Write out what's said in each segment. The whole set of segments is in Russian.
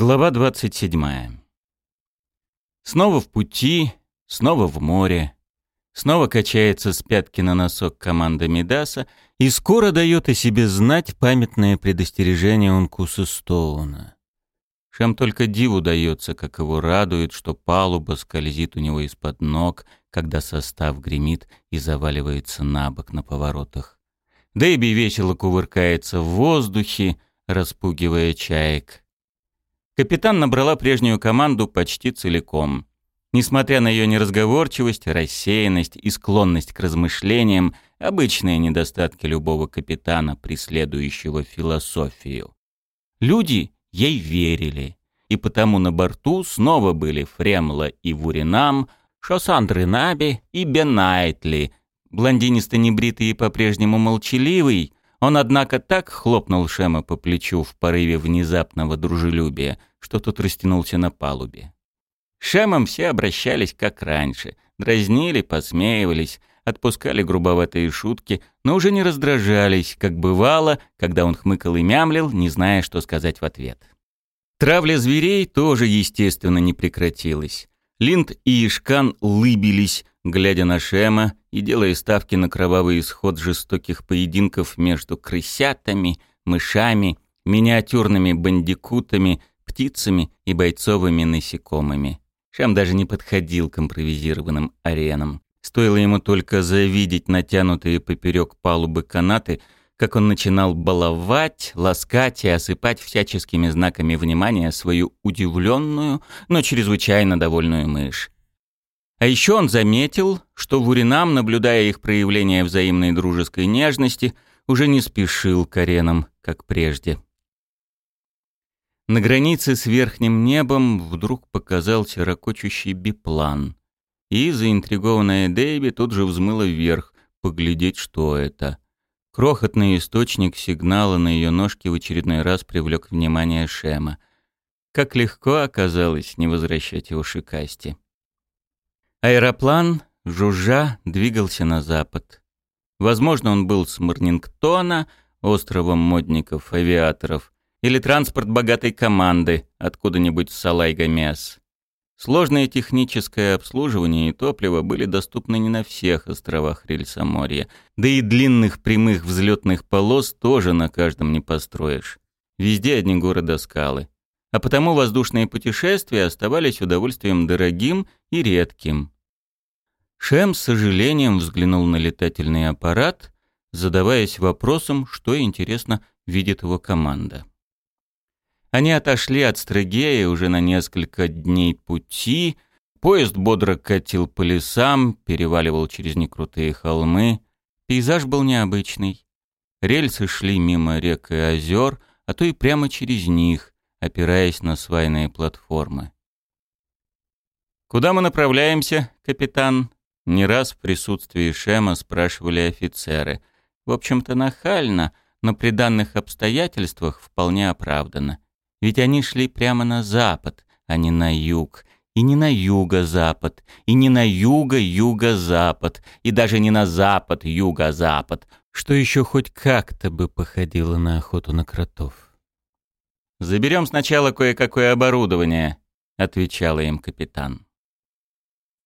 Глава 27. Снова в пути, снова в море. Снова качается с пятки на носок команда Мидаса и скоро дает о себе знать памятное предостережение Ункуса Стоуна. Шам только диву дается, как его радует, что палуба скользит у него из-под ног, когда состав гремит и заваливается на бок на поворотах. Дэйби весело кувыркается в воздухе, распугивая чаек. Капитан набрала прежнюю команду почти целиком. Несмотря на ее неразговорчивость, рассеянность и склонность к размышлениям, обычные недостатки любого капитана, преследующего философию. Люди ей верили, и потому на борту снова были Фремла и Вуринам, Шосандры Наби и Бенайтли, блондинисто-небритый и по-прежнему молчаливый, он, однако, так хлопнул Шема по плечу в порыве внезапного дружелюбия, что тот растянулся на палубе. Шемом все обращались как раньше, дразнили, посмеивались, отпускали грубоватые шутки, но уже не раздражались, как бывало, когда он хмыкал и мямлил, не зная, что сказать в ответ. Травля зверей тоже, естественно, не прекратилась. Линд и Ишкан лыбились, глядя на Шема и делая ставки на кровавый исход жестоких поединков между крысятами, мышами, миниатюрными бандикутами, птицами и бойцовыми насекомыми. Шем даже не подходил к импровизированным аренам. Стоило ему только завидеть натянутые поперек палубы канаты, как он начинал баловать, ласкать и осыпать всяческими знаками внимания свою удивленную, но чрезвычайно довольную мышь. А еще он заметил, что Вуринам, наблюдая их проявление взаимной дружеской нежности, уже не спешил к аренам, как прежде. На границе с верхним небом вдруг показался ракочущий биплан, и заинтригованная Дэйби тут же взмыла вверх, поглядеть, что это — Крохотный источник сигнала на ее ножке в очередной раз привлек внимание Шема. Как легко оказалось не возвращать его шикасти. Аэроплан, жужжа, двигался на запад. Возможно, он был с Марнингтона, островом модников-авиаторов, или транспорт богатой команды, откуда-нибудь с Салайга-Мес. Сложное техническое обслуживание и топливо были доступны не на всех островах Рельсоморья, да и длинных прямых взлетных полос тоже на каждом не построишь. Везде одни города-скалы. А потому воздушные путешествия оставались удовольствием дорогим и редким. Шем с сожалением взглянул на летательный аппарат, задаваясь вопросом, что, интересно, видит его команда. Они отошли от Строгея уже на несколько дней пути. Поезд бодро катил по лесам, переваливал через некрутые холмы. Пейзаж был необычный. Рельсы шли мимо рек и озер, а то и прямо через них, опираясь на свайные платформы. «Куда мы направляемся, капитан?» Не раз в присутствии Шема спрашивали офицеры. В общем-то, нахально, но при данных обстоятельствах вполне оправданно. Ведь они шли прямо на запад, а не на юг. И не на юго-запад, и не на юго-юго-запад, и даже не на запад-юго-запад, что еще хоть как-то бы походило на охоту на кротов. «Заберем сначала кое-какое оборудование», — отвечала им капитан.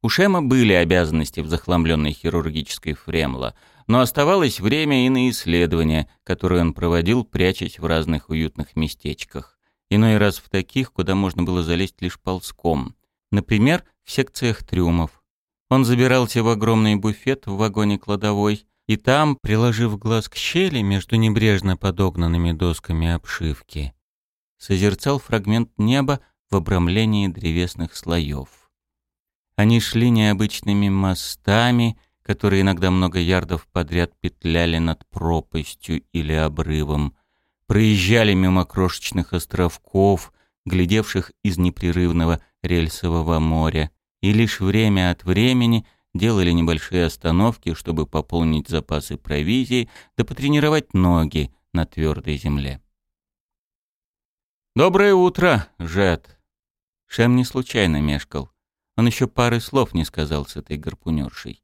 У Шема были обязанности в захламленной хирургической Фремла, но оставалось время и на исследования, которые он проводил, прячась в разных уютных местечках иной раз в таких, куда можно было залезть лишь ползком. Например, в секциях трюмов. Он забирался в огромный буфет в вагоне кладовой, и там, приложив глаз к щели между небрежно подогнанными досками обшивки, созерцал фрагмент неба в обрамлении древесных слоев. Они шли необычными мостами, которые иногда много ярдов подряд петляли над пропастью или обрывом, проезжали мимо крошечных островков, глядевших из непрерывного рельсового моря, и лишь время от времени делали небольшие остановки, чтобы пополнить запасы провизии да потренировать ноги на твердой земле. «Доброе утро, Жет!» Шем не случайно мешкал. Он еще пары слов не сказал с этой гарпунершей.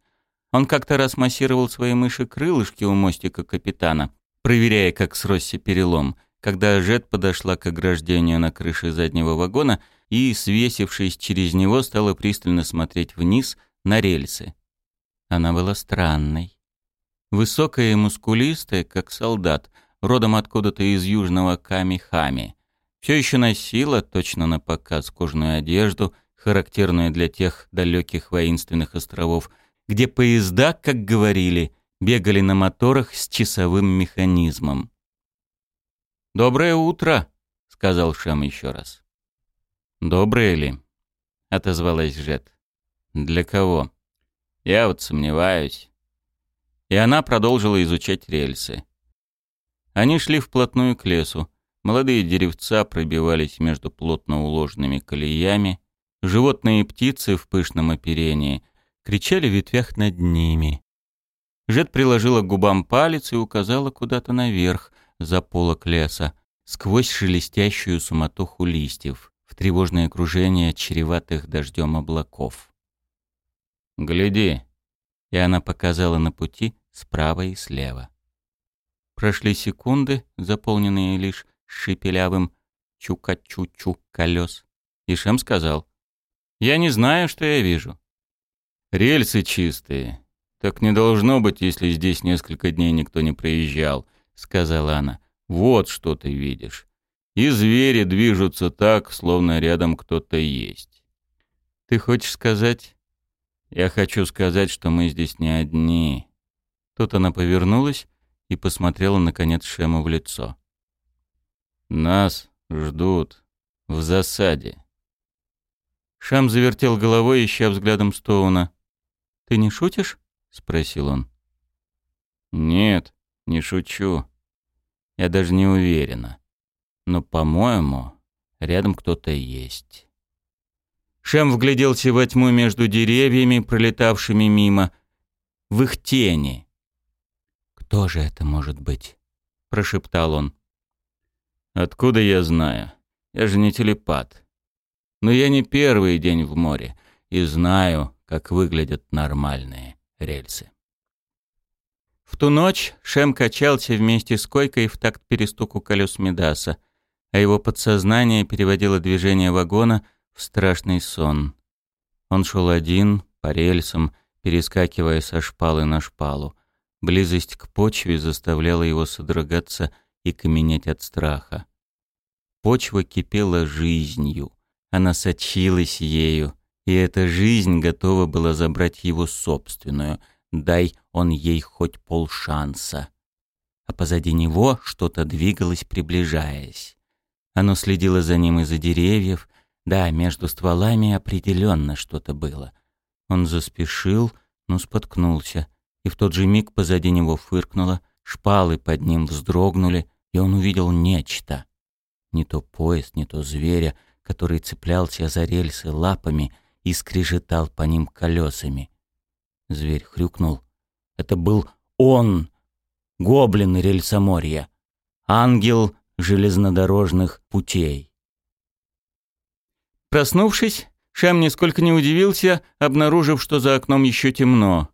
Он как-то раз массировал свои мыши крылышки у мостика капитана, проверяя, как сросся перелом, когда Жет подошла к ограждению на крыше заднего вагона и, свесившись через него, стала пристально смотреть вниз на рельсы. Она была странной. Высокая и мускулистая, как солдат, родом откуда-то из южного Ками-Хами. Все еще носила, точно на показ, кожаную одежду, характерную для тех далеких воинственных островов, где поезда, как говорили, бегали на моторах с часовым механизмом. «Доброе утро», — сказал Шам еще раз. «Доброе ли?» — отозвалась Жет. «Для кого?» «Я вот сомневаюсь». И она продолжила изучать рельсы. Они шли вплотную к лесу. Молодые деревца пробивались между плотно уложенными колеями. Животные и птицы в пышном оперении кричали в ветвях над ними. Жет приложила к губам палец и указала куда-то наверх, за полок леса, сквозь шелестящую суматоху листьев, в тревожное окружение чреватых дождем облаков. «Гляди!» И она показала на пути справа и слева. Прошли секунды, заполненные лишь шепелявым чука-чу-чу колес. И Шем сказал, «Я не знаю, что я вижу». «Рельсы чистые. Так не должно быть, если здесь несколько дней никто не проезжал», — сказала она. «Вот что ты видишь. И звери движутся так, словно рядом кто-то есть». «Ты хочешь сказать?» «Я хочу сказать, что мы здесь не одни». Тут она повернулась и посмотрела, наконец, Шему в лицо. «Нас ждут в засаде». Шам завертел головой, ища взглядом Стоуна. «Ты не шутишь?» — спросил он. «Нет, не шучу. Я даже не уверена. Но, по-моему, рядом кто-то есть». Шем вгляделся во тьму между деревьями, пролетавшими мимо, в их тени. «Кто же это может быть?» — прошептал он. «Откуда я знаю? Я же не телепат. Но я не первый день в море и знаю, как выглядят нормальные рельсы». В ту ночь Шем качался вместе с койкой в такт перестуку колес Медаса, а его подсознание переводило движение вагона в страшный сон. Он шел один, по рельсам, перескакивая со шпалы на шпалу. Близость к почве заставляла его содрогаться и каменеть от страха. Почва кипела жизнью, она сочилась ею, и эта жизнь готова была забрать его собственную, дай он ей хоть полшанса. А позади него что-то двигалось, приближаясь. Оно следило за ним из-за деревьев, да, между стволами определенно что-то было. Он заспешил, но споткнулся, и в тот же миг позади него фыркнуло, шпалы под ним вздрогнули, и он увидел нечто. Не то поезд, не то зверя, который цеплялся за рельсы лапами и скрежетал по ним колесами. Зверь хрюкнул. Это был он, гоблин рельсоморья, ангел железнодорожных путей. Проснувшись, Шам нисколько не удивился, обнаружив, что за окном еще темно.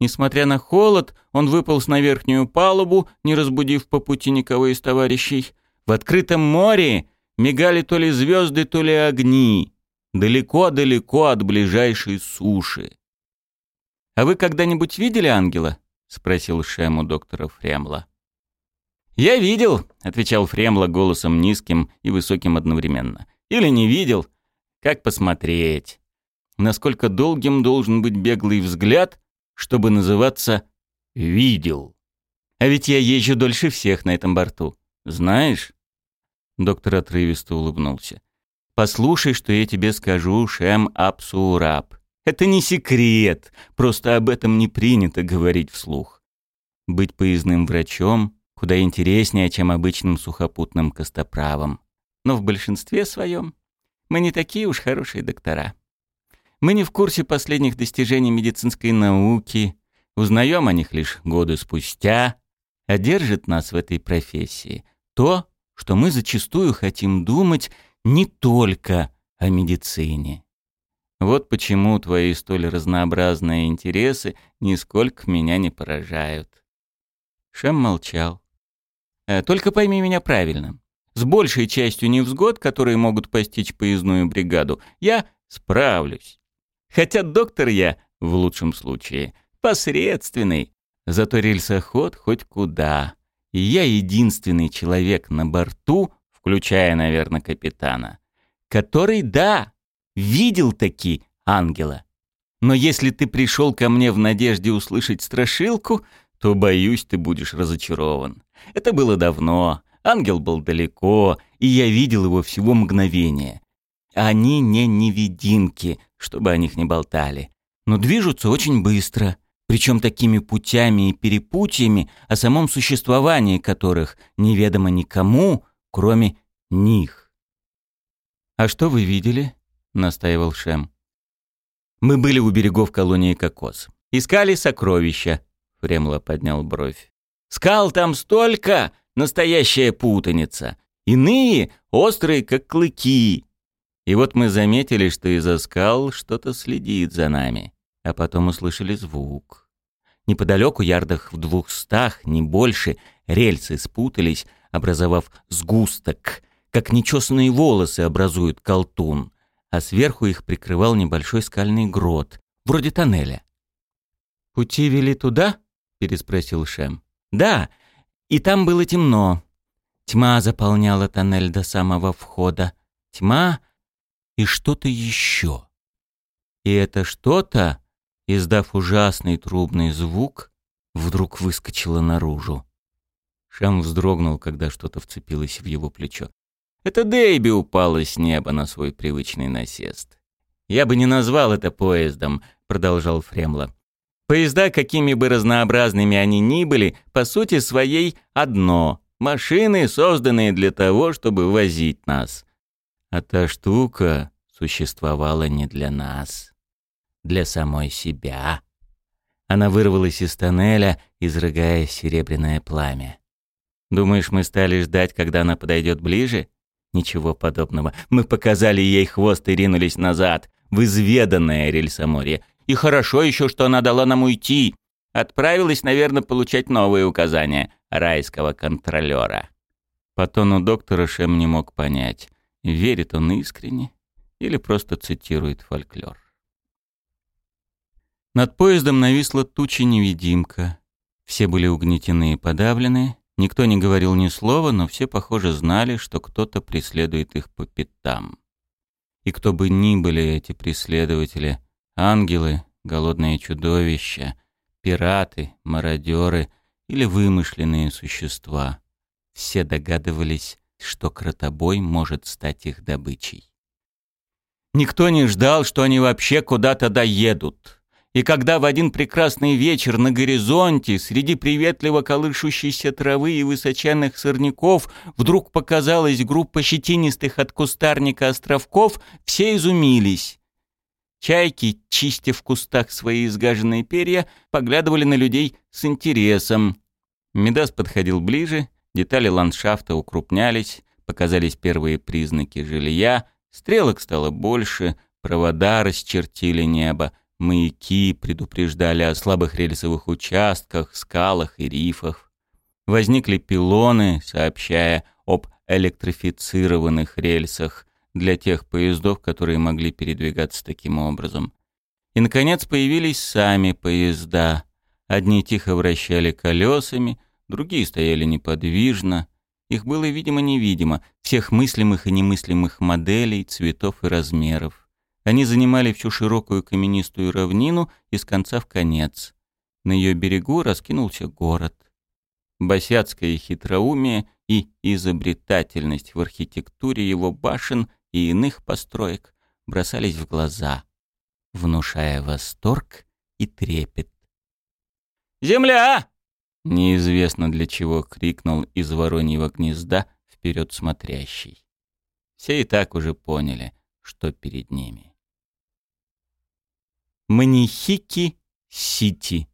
Несмотря на холод, он выполз на верхнюю палубу, не разбудив по пути никого из товарищей. В открытом море мигали то ли звезды, то ли огни, далеко-далеко от ближайшей суши. «А вы когда-нибудь видели ангела?» — спросил Шем у доктора Фремла. «Я видел», — отвечал Фремла голосом низким и высоким одновременно. «Или не видел. Как посмотреть? Насколько долгим должен быть беглый взгляд, чтобы называться «видел». А ведь я езжу дольше всех на этом борту. Знаешь?» Доктор отрывисто улыбнулся. «Послушай, что я тебе скажу, Шем Апсураб. Это не секрет, просто об этом не принято говорить вслух. Быть поездным врачом куда интереснее, чем обычным сухопутным костоправом. Но в большинстве своем мы не такие уж хорошие доктора. Мы не в курсе последних достижений медицинской науки, узнаем о них лишь годы спустя, а держит нас в этой профессии то, что мы зачастую хотим думать не только о медицине. Вот почему твои столь разнообразные интересы нисколько меня не поражают. Шем молчал. «Э, «Только пойми меня правильно. С большей частью невзгод, которые могут постичь поездную бригаду, я справлюсь. Хотя доктор я, в лучшем случае, посредственный. Зато рельсоход хоть куда. И я единственный человек на борту, включая, наверное, капитана, который, да, видел таки ангела. Но если ты пришел ко мне в надежде услышать страшилку, то, боюсь, ты будешь разочарован. Это было давно, ангел был далеко, и я видел его всего мгновение. Они не невидимки, чтобы о них не болтали, но движутся очень быстро, причем такими путями и перепутьями, о самом существовании которых неведомо никому, кроме них. «А что вы видели?» — настаивал Шем. «Мы были у берегов колонии Кокос. Искали сокровища», — Фремло поднял бровь. «Скал там столько! Настоящая путаница! Иные острые, как клыки, и вот мы заметили, что из-за скал что-то следит за нами, а потом услышали звук. Неподалеку, ярдах в двухстах, не больше, рельсы спутались, образовав сгусток, как нечесанные волосы образуют колтун, а сверху их прикрывал небольшой скальный грот, вроде тоннеля. «Пути вели туда?» — переспросил Шем. «Да, и там было темно. Тьма заполняла тоннель до самого входа. Тьма и что-то еще. И это что-то, издав ужасный трубный звук, вдруг выскочило наружу. Шам вздрогнул, когда что-то вцепилось в его плечо. Это Дейби упала с неба на свой привычный насест. «Я бы не назвал это поездом», — продолжал Фремла. «Поезда, какими бы разнообразными они ни были, по сути своей одно. Машины, созданные для того, чтобы возить нас. А та штука существовала не для нас, для самой себя. Она вырвалась из тоннеля, изрыгая серебряное пламя. Думаешь, мы стали ждать, когда она подойдет ближе? Ничего подобного. Мы показали ей хвост и ринулись назад, в изведанное рельсоморье. И хорошо еще, что она дала нам уйти. Отправилась, наверное, получать новые указания райского контролера. По тону доктора Шем не мог понять, верит он искренне или просто цитирует фольклор. Над поездом нависла туча-невидимка. Все были угнетены и подавлены, никто не говорил ни слова, но все, похоже, знали, что кто-то преследует их по пятам. И кто бы ни были эти преследователи, ангелы, голодные чудовища, пираты, мародеры или вымышленные существа, все догадывались, что кротобой может стать их добычей. Никто не ждал, что они вообще куда-то доедут. И когда в один прекрасный вечер на горизонте, среди приветливо колышущейся травы и высоченных сорняков, вдруг показалась группа щетинистых от кустарника островков, все изумились. Чайки, чистя в кустах свои изгаженные перья, поглядывали на людей с интересом. Медас подходил ближе, детали ландшафта укрупнялись, показались первые признаки жилья, Стрелок стало больше, провода расчертили небо, маяки предупреждали о слабых рельсовых участках, скалах и рифах. Возникли пилоны, сообщая об электрифицированных рельсах для тех поездов, которые могли передвигаться таким образом. И, наконец, появились сами поезда. Одни тихо вращали колесами, другие стояли неподвижно, их было видимо-невидимо, всех мыслимых и немыслимых моделей, цветов и размеров. Они занимали всю широкую каменистую равнину из конца в конец. На ее берегу раскинулся город. Босяцкое хитроумие и изобретательность в архитектуре его башен и иных построек бросались в глаза, внушая восторг и трепет. «Земля!» Неизвестно для чего крикнул из вороньего гнезда вперед смотрящий. Все и так уже поняли, что перед ними. Манихики-Сити